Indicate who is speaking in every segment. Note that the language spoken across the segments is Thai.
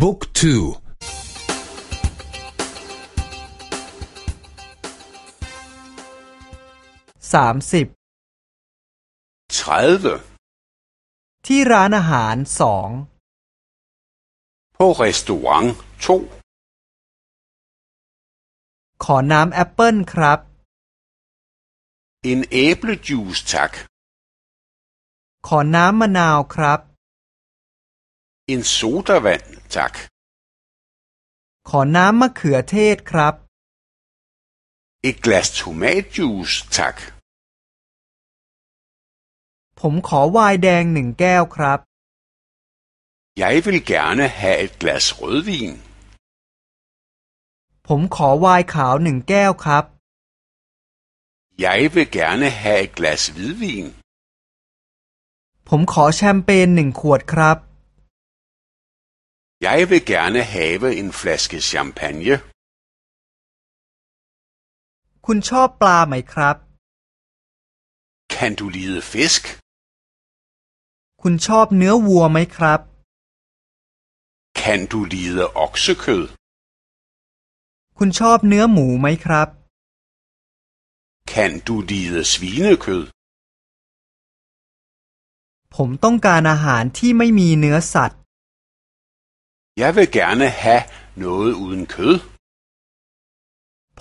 Speaker 1: บุ๊กทู
Speaker 2: สามสิบที่ร้านอาหารสอง
Speaker 3: på restaurant
Speaker 2: 2ขอน้ำแอปเปิลครับ
Speaker 3: En æblejuice tak
Speaker 2: ขอน้ำมะนาวครับ
Speaker 3: En sodavand tak
Speaker 2: ขอน้ำมะเขือเทศครับ
Speaker 3: Et glas tomatjuice tak
Speaker 2: ผมขอไวน์แดงหนึ่งแก้วครับ
Speaker 3: Jeg vil gerne have et glas rødvin
Speaker 2: ผมขอไวน์ขาวหนึ่งแก้วครับ
Speaker 3: Jeg vil gerne have et glas hvidvin
Speaker 2: ผมขอแชมเปญหนึ่งขวดครับ
Speaker 3: Jeg vil gerne have en flaske champagne
Speaker 2: คุณชอบปลาไหมครับ
Speaker 3: Kan du lide fisk
Speaker 2: คุณชอบเนื้อวัวไหมครับ
Speaker 3: Kan du lide oksekød
Speaker 2: คุณชอบเนื้อหมูไหมครับ
Speaker 3: Kan du lide svinekød
Speaker 2: ผมต้องการอาหารที่ไม่มีเนื้อสัตว์
Speaker 3: Jeg vil gerne have noget uden kød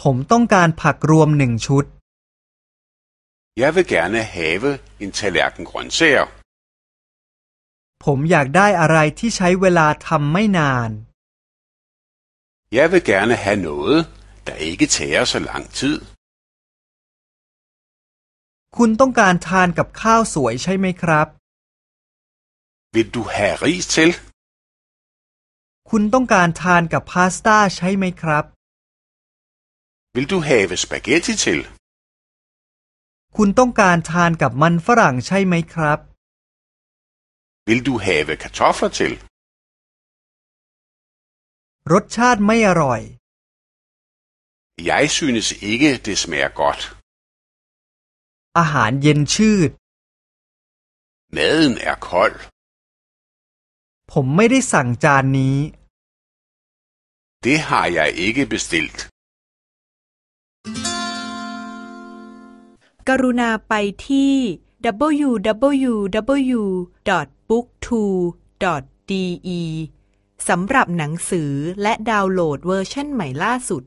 Speaker 2: ผมต้องการผักรวมหนึ่งชุด
Speaker 3: Jeg vil gerne have en tallerken grøntsager
Speaker 2: ผมอยากได้อะไรที่ใช้เวลาทำไม่นาน
Speaker 3: Jeg vil gerne have noget, der ikke tager så lang tid.
Speaker 2: คุณต้องการทานกับข้าวสวยใช่ไหมครับ
Speaker 3: Vil du have ris til?
Speaker 2: คุณต้องการทานกับพาสต้าใช่ไหมครับ
Speaker 3: Vil du have spaghetti til?
Speaker 2: คุณต้องการทานกับมันฝรั่งใช่ไหมครับ
Speaker 3: Vil du have kartofler til?
Speaker 2: รสชาติไม่อร่อย
Speaker 3: Jeg synes ikke, det smager godt.
Speaker 2: อาหารเย็นชืด
Speaker 3: Maden er kold.
Speaker 2: ผมไม่ได้สั่งจานนี้
Speaker 3: Det har jeg ikke bestilt.
Speaker 4: กรุณาไปที่ www.booktwo.de สำหรับหนังสือและดาวน์โหลดเวอร์ชันใหม่ล่าสุด